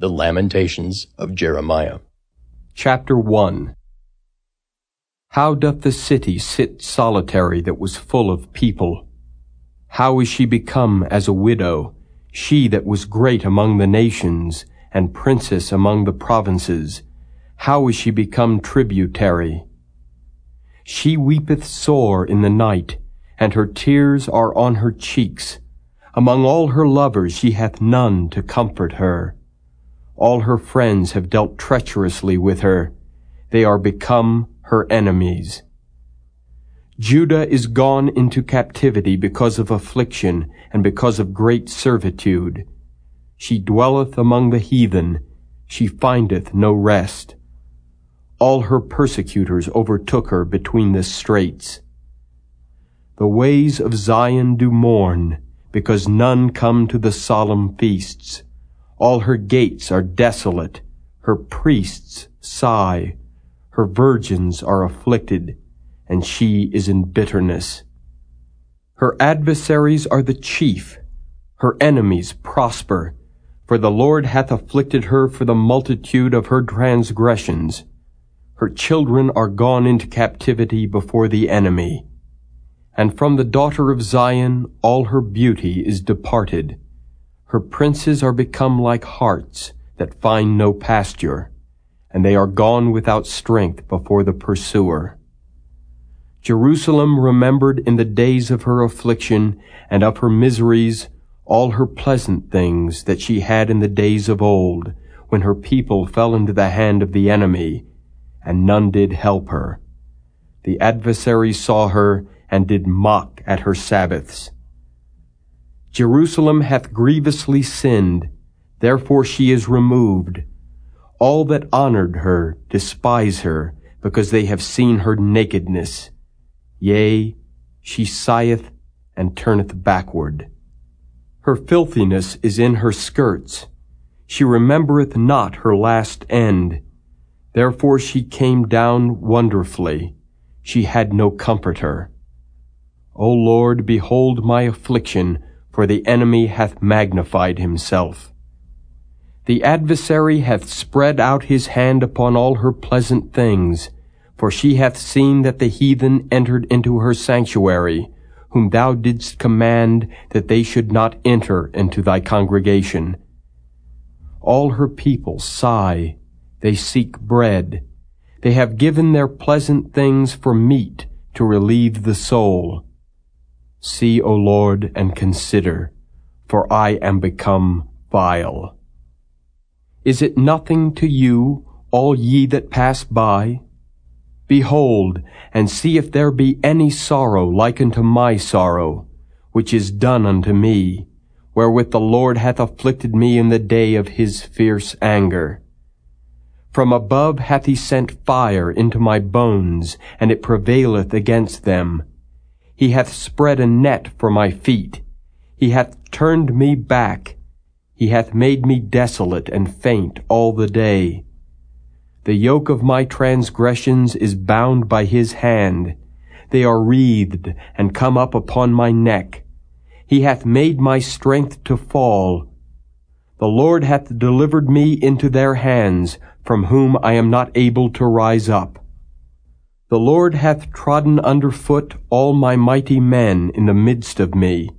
The Lamentations of Jeremiah. Chapter 1 How doth the city sit solitary that was full of people? How is she become as a widow, she that was great among the nations, and princess among the provinces? How is she become tributary? She weepeth sore in the night, and her tears are on her cheeks. Among all her lovers she hath none to comfort her. All her friends have dealt treacherously with her. They are become her enemies. Judah is gone into captivity because of affliction and because of great servitude. She dwelleth among the heathen. She findeth no rest. All her persecutors overtook her between the straits. The ways of Zion do mourn, because none come to the solemn feasts. All her gates are desolate, her priests sigh, her virgins are afflicted, and she is in bitterness. Her adversaries are the chief, her enemies prosper, for the Lord hath afflicted her for the multitude of her transgressions. Her children are gone into captivity before the enemy. And from the daughter of Zion all her beauty is departed. Her princes are become like harts that find no pasture, and they are gone without strength before the pursuer. Jerusalem remembered in the days of her affliction and of her miseries all her pleasant things that she had in the days of old, when her people fell into the hand of the enemy, and none did help her. The adversary saw her and did mock at her Sabbaths. Jerusalem hath grievously sinned, therefore she is removed. All that honored her despise her, because they have seen her nakedness. Yea, she sigheth and turneth backward. Her filthiness is in her skirts. She remembereth not her last end. Therefore she came down wonderfully. She had no comforter. O Lord, behold my affliction, for the enemy hath magnified himself. The adversary hath spread out his hand upon all her pleasant things, for she hath seen that the heathen entered into her sanctuary, whom thou didst command that they should not enter into thy congregation. All her people sigh, they seek bread. They have given their pleasant things for meat to relieve the soul. See, O Lord, and consider, for I am become vile. Is it nothing to you, all ye that pass by? Behold, and see if there be any sorrow like unto my sorrow, which is done unto me, wherewith the Lord hath afflicted me in the day of his fierce anger. From above hath he sent fire into my bones, and it prevaileth against them. He hath spread a net for my feet. He hath turned me back. He hath made me desolate and faint all the day. The yoke of my transgressions is bound by his hand. They are wreathed and come up upon my neck. He hath made my strength to fall. The Lord hath delivered me into their hands, from whom I am not able to rise up. The Lord hath trodden under foot all my mighty men in the midst of me.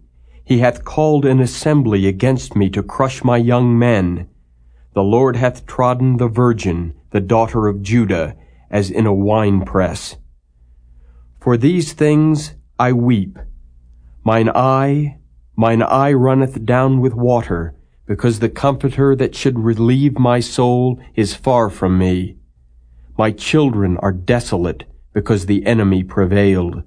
He hath called an assembly against me to crush my young men. The Lord hath trodden the virgin, the daughter of Judah, as in a winepress. For these things I weep. Mine eye, mine eye runneth down with water, because the Comforter that should relieve my soul is far from me. My children are desolate, because the enemy prevailed.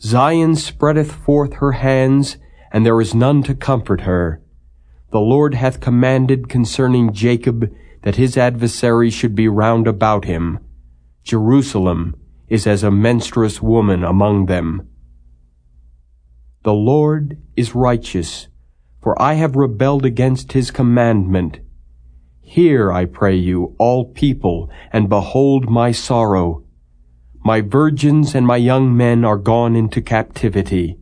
Zion spreadeth forth her hands, and there is none to comfort her. The Lord hath commanded concerning Jacob that his adversary should be round about him. Jerusalem is as a menstruous woman among them. The Lord is righteous, for I have rebelled against his commandment. Hear, I pray you, all people, and behold my sorrow. My virgins and my young men are gone into captivity.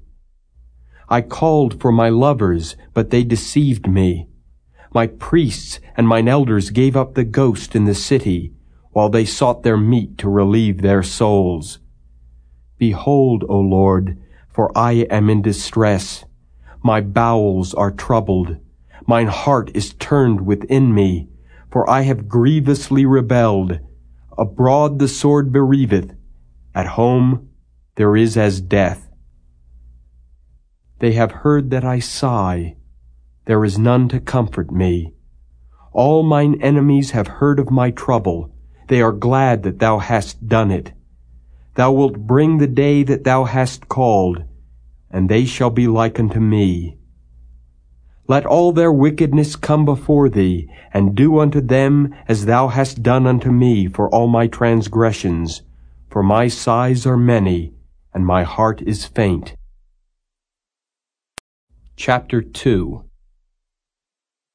I called for my lovers, but they deceived me. My priests and mine elders gave up the ghost in the city, while they sought their meat to relieve their souls. Behold, O Lord, for I am in distress. My bowels are troubled. Mine heart is turned within me, for I have grievously rebelled. Abroad the sword bereaveth. At home there is as death. They have heard that I sigh. There is none to comfort me. All mine enemies have heard of my trouble. They are glad that thou hast done it. Thou wilt bring the day that thou hast called, and they shall be like unto me. Let all their wickedness come before thee, and do unto them as thou hast done unto me for all my transgressions. For my sighs are many, and my heart is faint. Chapter 2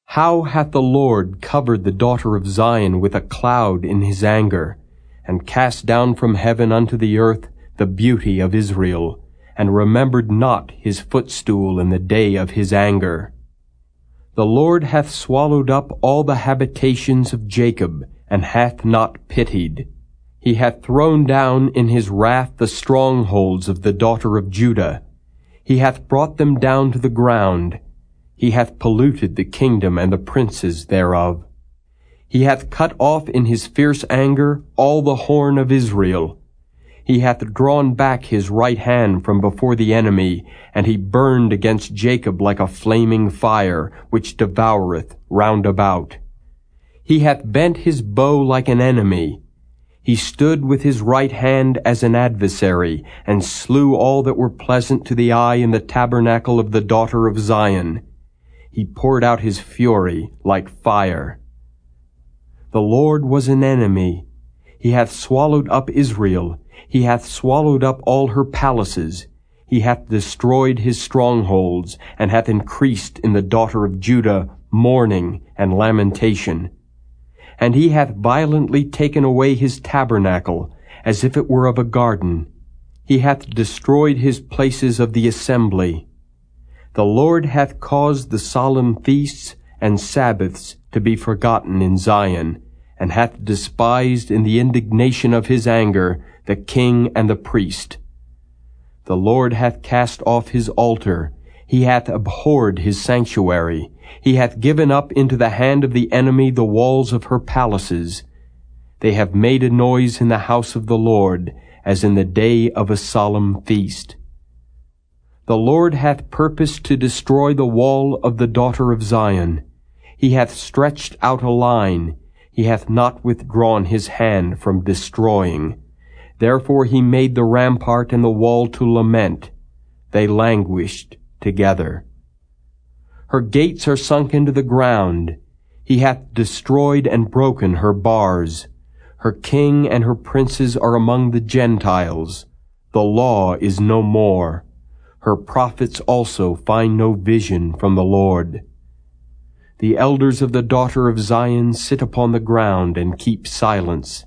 How hath the Lord covered the daughter of Zion with a cloud in his anger, and cast down from heaven unto the earth the beauty of Israel, and remembered not his footstool in the day of his anger. The Lord hath swallowed up all the habitations of Jacob, and hath not pitied. He hath thrown down in his wrath the strongholds of the daughter of Judah, he hath brought them down to the ground. He hath polluted the kingdom and the princes thereof. He hath cut off in his fierce anger all the horn of Israel. He hath drawn back his right hand from before the enemy, and he burned against Jacob like a flaming fire, which devoureth round about. He hath bent his bow like an enemy, he stood with his right hand as an adversary, and slew all that were pleasant to the eye in the tabernacle of the daughter of Zion. He poured out his fury like fire. The Lord was an enemy. He hath swallowed up Israel. He hath swallowed up all her palaces. He hath destroyed his strongholds, and hath increased in the daughter of Judah mourning and lamentation and he hath violently taken away his tabernacle, as if it were of a garden. He hath destroyed his places of the assembly. The Lord hath caused the solemn feasts and Sabbaths to be forgotten in Zion, and hath despised in the indignation of his anger the king and the priest. The Lord hath cast off his altar, he hath abhorred his sanctuary. He hath given up into the hand of the enemy the walls of her palaces. They have made a noise in the house of the Lord, as in the day of a solemn feast. The Lord hath purposed to destroy the wall of the daughter of Zion. He hath stretched out a line. He hath not withdrawn his hand from destroying. Therefore he made the rampart and the wall to lament. They languished together. Her gates are sunk into the ground. He hath destroyed and broken her bars. Her king and her princes are among the Gentiles. The law is no more. Her prophets also find no vision from the Lord. The elders of the daughter of Zion sit upon the ground and keep silence.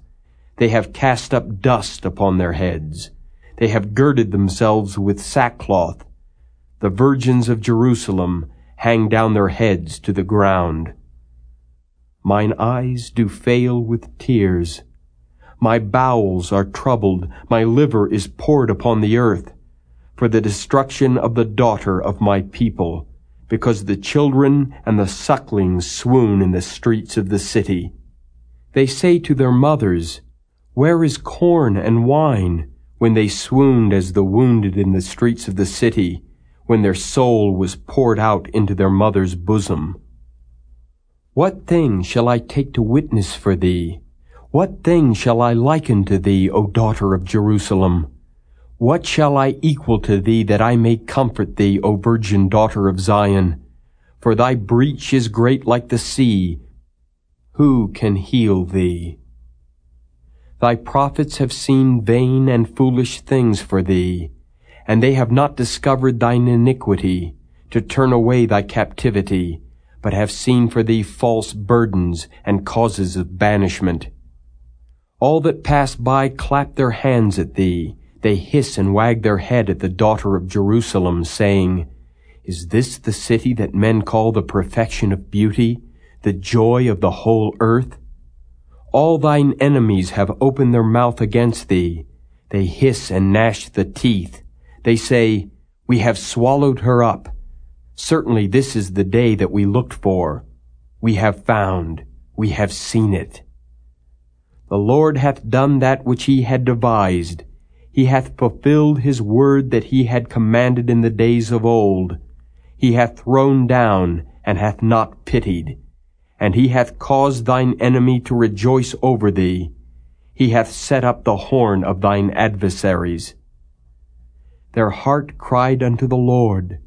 They have cast up dust upon their heads. They have girded themselves with sackcloth the virgins of Jerusalem hang down their heads to the ground. Mine eyes do fail with tears. My bowels are troubled, my liver is poured upon the earth, for the destruction of the daughter of my people, because the children and the sucklings swoon in the streets of the city. They say to their mothers, Where is corn and wine? when they swooned as the wounded in the streets of the city, when their soul was poured out into their mother's bosom. What thing shall I take to witness for thee? What thing shall I liken to thee, O daughter of Jerusalem? What shall I equal to thee that I may comfort thee, O virgin daughter of Zion? For thy breach is great like the sea. Who can heal thee? Thy prophets have seen vain and foolish things for thee and they have not discovered thine iniquity, to turn away thy captivity, but have seen for thee false burdens and causes of banishment. All that pass by clap their hands at thee, they hiss and wag their head at the daughter of Jerusalem, saying, Is this the city that men call the perfection of beauty, the joy of the whole earth? All thine enemies have opened their mouth against thee. They hiss and gnash the teeth. They say, We have swallowed her up. Certainly this is the day that we looked for. We have found, we have seen it. The Lord hath done that which he had devised. He hath fulfilled his word that he had commanded in the days of old. He hath thrown down, and hath not pitied. And he hath caused thine enemy to rejoice over thee. He hath set up the horn of thine adversaries. Their heart cried unto the Lord.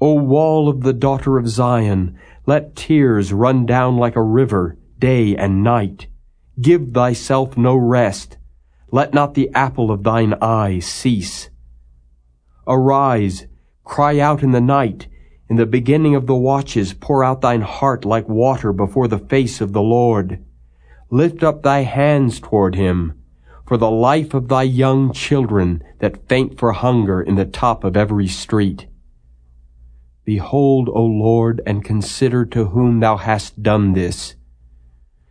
O wall of the daughter of Zion, let tears run down like a river, day and night. Give thyself no rest. Let not the apple of thine eye cease. Arise, cry out in the night. In the beginning of the watches pour out thine heart like water before the face of the Lord. Lift up thy hands toward him, for the life of thy young children that faint for hunger in the top of every street. Behold, O Lord, and consider to whom thou hast done this.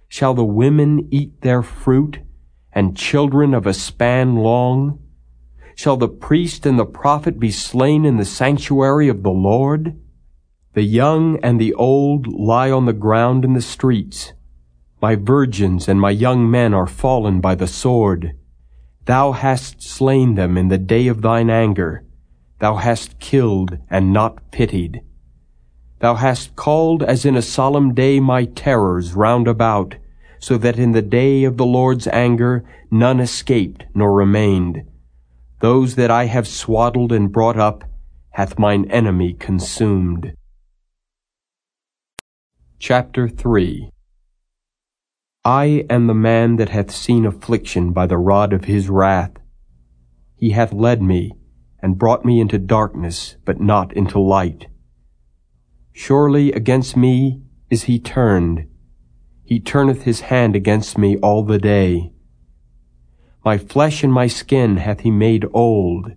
Shall the women eat their fruit, and children of a span long? Shall the priest and the prophet be slain in the sanctuary of the Lord? The young and the old lie on the ground in the streets. My virgins and my young men are fallen by the sword. Thou hast slain them in the day of thine anger. Thou hast killed and not pitied. Thou hast called as in a solemn day my terrors round about, so that in the day of the Lord's anger none escaped nor remained. Those that I have swaddled and brought up hath mine enemy consumed. Chapter 3 I am the man that hath seen affliction by the rod of his wrath. He hath led me, and brought me into darkness, but not into light. Surely against me is he turned, he turneth his hand against me all the day. My flesh and my skin hath he made old.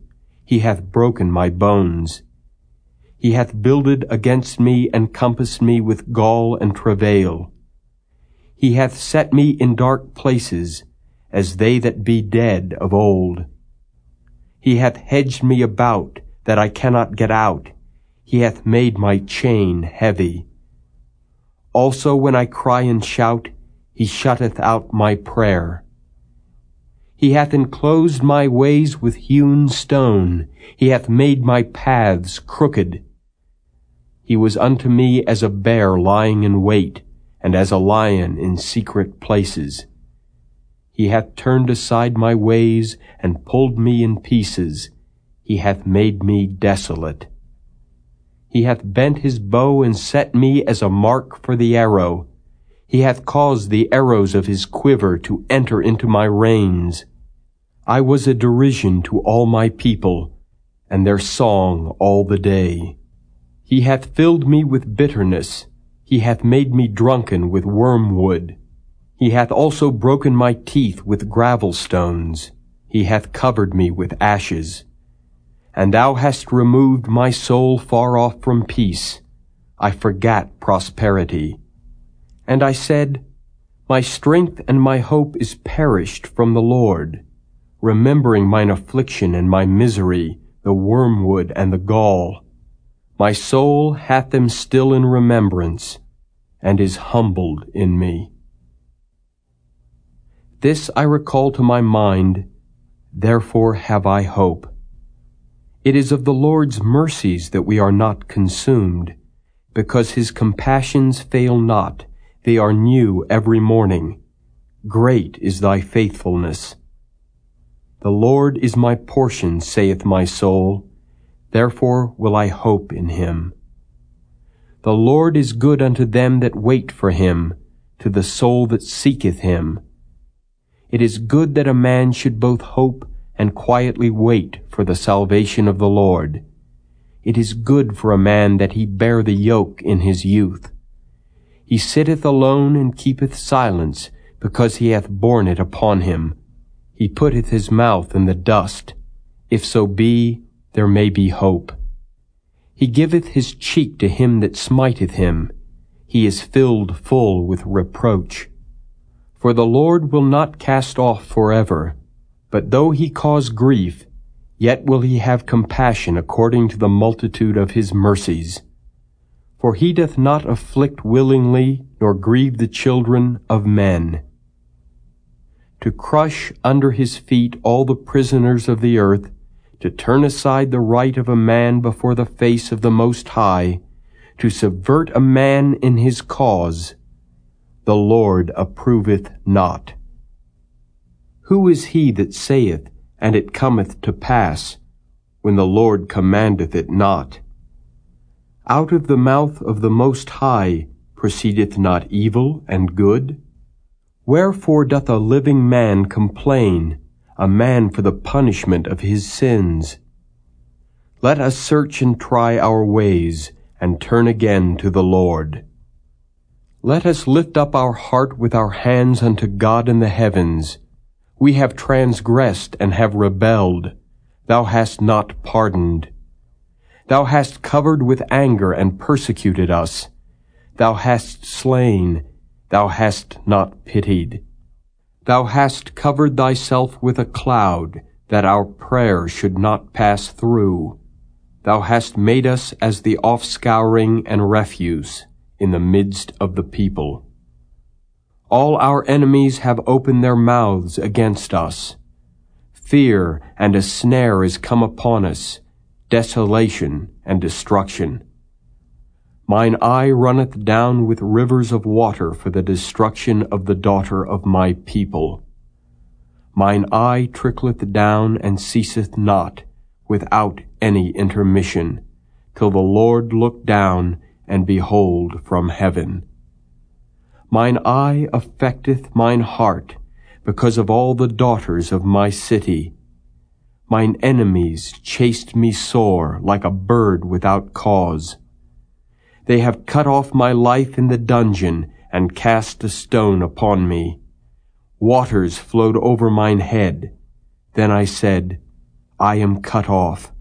He hath broken my bones. He hath builded against me and compassed me with gall and travail. He hath set me in dark places, as they that be dead of old. He hath hedged me about, that I cannot get out. He hath made my chain heavy. Also when I cry and shout, he shutteth out my prayer. He hath enclosed my ways with hewn stone. He hath made my paths crooked. He was unto me as a bear lying in wait, and as a lion in secret places. He hath turned aside my ways, and pulled me in pieces. He hath made me desolate. He hath bent his bow and set me as a mark for the arrow. He hath caused the arrows of his quiver to enter into my reins. I was a derision to all my people, and their song all the day. He hath filled me with bitterness. He hath made me drunken with wormwood. He hath also broken my teeth with gravel stones. He hath covered me with ashes and thou hast removed my soul far off from peace. I forgat prosperity. And I said, My strength and my hope is perished from the Lord, remembering mine affliction and my misery, the wormwood and the gall. My soul hath them still in remembrance, and is humbled in me. This I recall to my mind, therefore have I hope. It is of the Lord's mercies that we are not consumed, because his compassions fail not, they are new every morning. Great is thy faithfulness. The Lord is my portion, saith my soul, therefore will I hope in him. The Lord is good unto them that wait for him, to the soul that seeketh him. It is good that a man should both hope and quietly wait for the salvation of the Lord. It is good for a man that he bear the yoke in his youth. He sitteth alone and keepeth silence, because he hath borne it upon him. He putteth his mouth in the dust. If so be, there may be hope. He giveth his cheek to him that smiteth him. he is filled full with reproach. For the Lord will not cast off forever, but though he cause grief, yet will he have compassion according to the multitude of his mercies. For he doth not afflict willingly, nor grieve the children of men. To crush under his feet all the prisoners of the earth, to turn aside the right of a man before the face of the Most High, to subvert a man in his cause, the Lord approveth not. Who is he that saith, and it cometh to pass, when the Lord commandeth it not? Out of the mouth of the Most High proceedeth not evil and good? Wherefore doth a living man complain, a man for the punishment of his sins? Let us search and try our ways, and turn again to the Lord. Let us lift up our heart with our hands unto God in the heavens. We have transgressed and have rebelled. Thou hast not pardoned. Thou hast covered with anger and persecuted us. Thou hast slain. Thou hast not pitied. Thou hast covered thyself with a cloud, that our prayer should not pass through. Thou hast made us as the offscouring and refuse in the midst of the people. All our enemies have opened their mouths against us. Fear and a snare is come upon us, desolation and destruction. Mine eye runneth down with rivers of water for the destruction of the daughter of my people. Mine eye trickleth down and ceaseth not, without any intermission, till the Lord look down and behold from heaven. Mine eye affecteth mine heart, because of all the daughters of my city. Mine enemies chased me sore, like a bird without cause. They have cut off my life in the dungeon, and cast a stone upon me. Waters flowed over mine head. Then I said, I am cut off.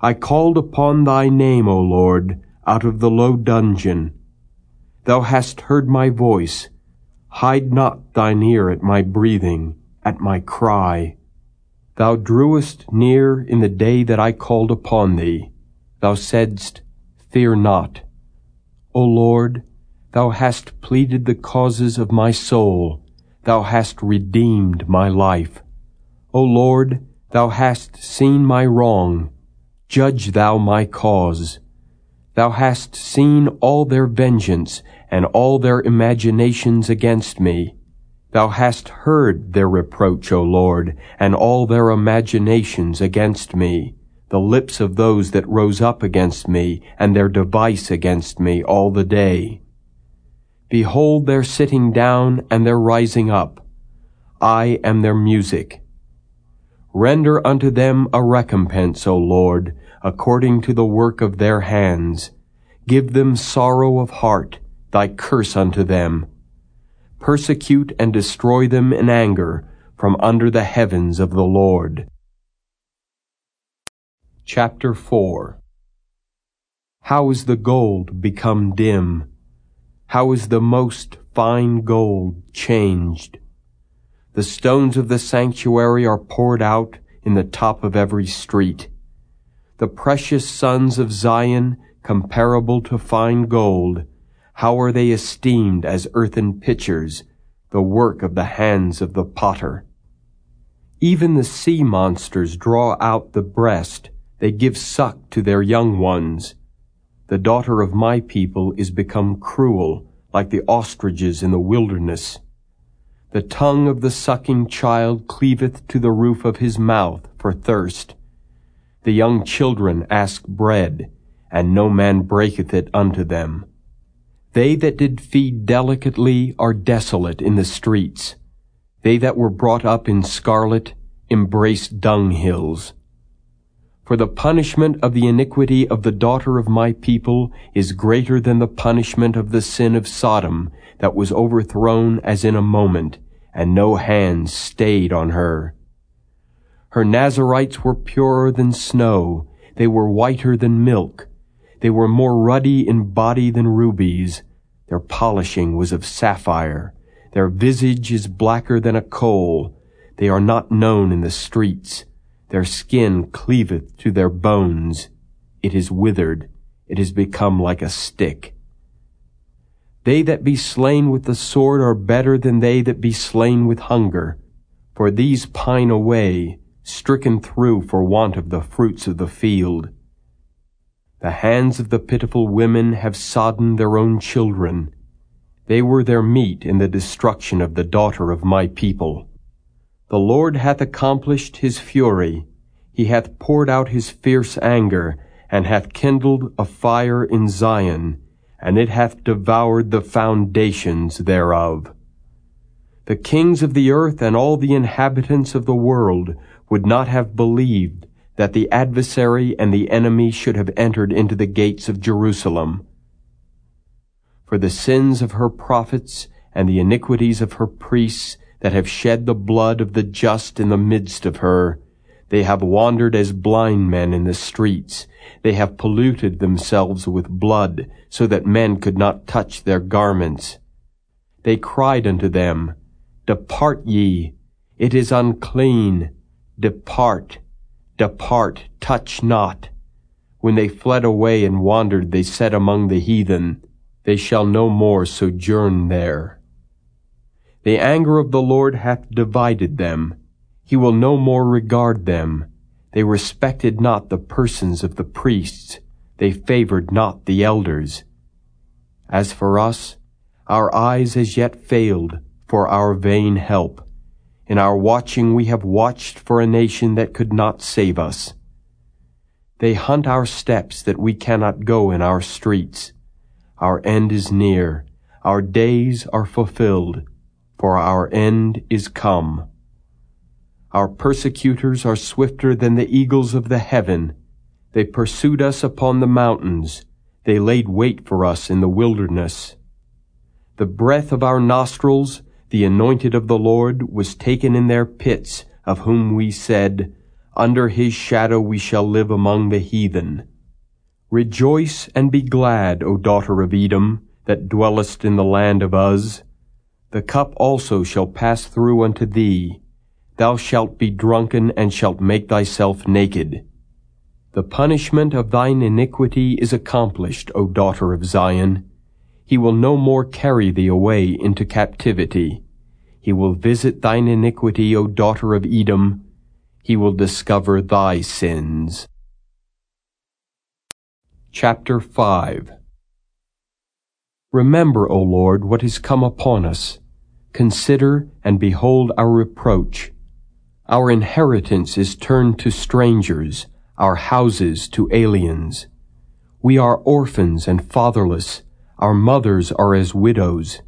I called upon thy name, O Lord, out of the low dungeon. Thou hast heard my voice. Hide not thine ear at my breathing, at my cry. Thou drewest near in the day that I called upon thee. Thou saidst, Fear not. O Lord, thou hast pleaded the causes of my soul. Thou hast redeemed my life. O Lord, Thou hast seen my wrong. Judge thou my cause. Thou hast seen all their vengeance and all their imaginations against me. Thou hast heard their reproach, O Lord, and all their imaginations against me, the lips of those that rose up against me, and their device against me all the day. Behold their sitting down and their rising up. I am their music. Render unto them a recompense, O Lord, according to the work of their hands. Give them sorrow of heart, thy curse unto them. Persecute and destroy them in anger from under the heavens of the Lord. Chapter 4 How is the gold become dim? How is the most fine gold changed? The stones of the sanctuary are poured out in the top of every street. The precious sons of Zion, comparable to fine gold, how are they esteemed as earthen pitchers, the work of the hands of the potter. Even the sea monsters draw out the breast, they give suck to their young ones. The daughter of my people is become cruel, like the ostriches in the wilderness. The tongue of the sucking child cleaveth to the roof of his mouth for thirst. The young children ask bread, and no man breaketh it unto them. They that did feed delicately are desolate in the streets. They that were brought up in scarlet embrace dunghills. For the punishment of the iniquity of the daughter of my people is greater than the punishment of the sin of Sodom that was overthrown as in a moment, and no hand stayed on her. Her Nazarites were purer than snow, they were whiter than milk. They were more ruddy in body than rubies. Their polishing was of sapphire. Their visage is blacker than a coal. They are not known in the streets. Their skin cleaveth to their bones. It is withered. It is become like a stick. They that be slain with the sword are better than they that be slain with hunger. For these pine away, stricken through for want of the fruits of the field. The hands of the pitiful women have sodden their own children. They were their meat in the destruction of the daughter of my people. The Lord hath accomplished his fury. He hath poured out his fierce anger, and hath kindled a fire in Zion, and it hath devoured the foundations thereof. The kings of the earth and all the inhabitants of the world would not have believed that the adversary and the enemy should have entered into the gates of Jerusalem. For the sins of her prophets and the iniquities of her priests that have shed the blood of the just in the midst of her, they have wandered as blind men in the streets. They have polluted themselves with blood, so that men could not touch their garments. They cried unto them, Depart ye, it is unclean. Depart, Depart, touch not. When they fled away and wandered, they said among the heathen, They shall no more sojourn there. The anger of the Lord hath divided them. He will no more regard them. They respected not the persons of the priests. They favored not the elders. As for us, our eyes as yet failed for our vain help. In our watching we have watched for a nation that could not save us. They hunt our steps that we cannot go in our streets. Our end is near. Our days are fulfilled, for our end is come. Our persecutors are swifter than the eagles of the heaven. They pursued us upon the mountains. They laid wait for us in the wilderness. The breath of our nostrils the anointed of the Lord, was taken in their pits, of whom we said, Under his shadow we shall live among the heathen. Rejoice and be glad, O daughter of Edom, that dwellest in the land of Uz. The cup also shall pass through unto thee. Thou shalt be drunken and shalt make thyself naked. The punishment of thine iniquity is accomplished, O daughter of Zion. He will no more carry thee away into captivity. He will visit thine iniquity, O daughter of Edom. He will discover thy sins. Chapter 5 Remember, O Lord, what is come upon us. Consider and behold our reproach. Our inheritance is turned to strangers, our houses to aliens. We are orphans and fatherless, our mothers are as widows.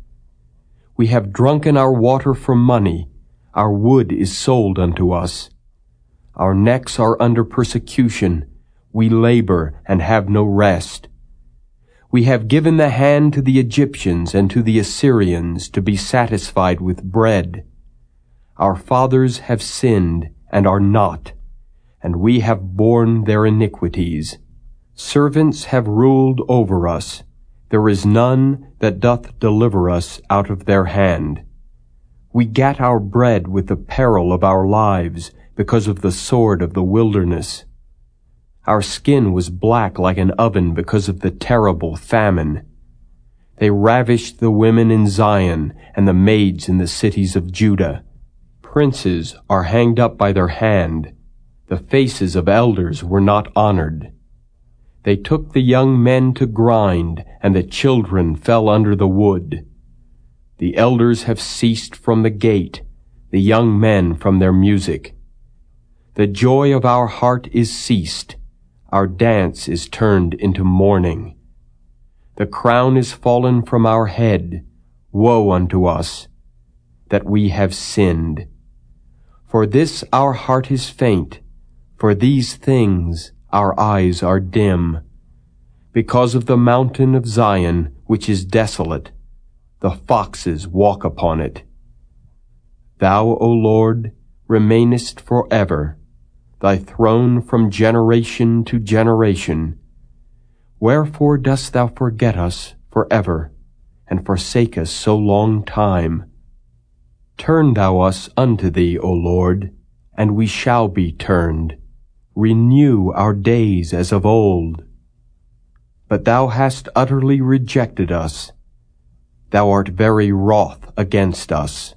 We have drunken our water for money. Our wood is sold unto us. Our necks are under persecution. We labor and have no rest. We have given the hand to the Egyptians and to the Assyrians to be satisfied with bread. Our fathers have sinned and are not, and we have borne their iniquities. Servants have ruled over us there is none that doth deliver us out of their hand. We gat our bread with the peril of our lives because of the sword of the wilderness. Our skin was black like an oven because of the terrible famine. They ravished the women in Zion and the maids in the cities of Judah. Princes are hanged up by their hand. The faces of elders were not honored. They took the young men to grind, and the children fell under the wood. The elders have ceased from the gate, the young men from their music. The joy of our heart is ceased, our dance is turned into mourning. The crown is fallen from our head, woe unto us, that we have sinned. For this our heart is faint, for these things our eyes are dim. Because of the mountain of Zion, which is desolate, the foxes walk upon it. Thou, O Lord, remainest forever, thy throne from generation to generation. Wherefore dost thou forget us for ever, and forsake us so long time? Turn thou us unto thee, O Lord, and we shall be turned. Renew our days as of old. But thou hast utterly rejected us. Thou art very wroth against us.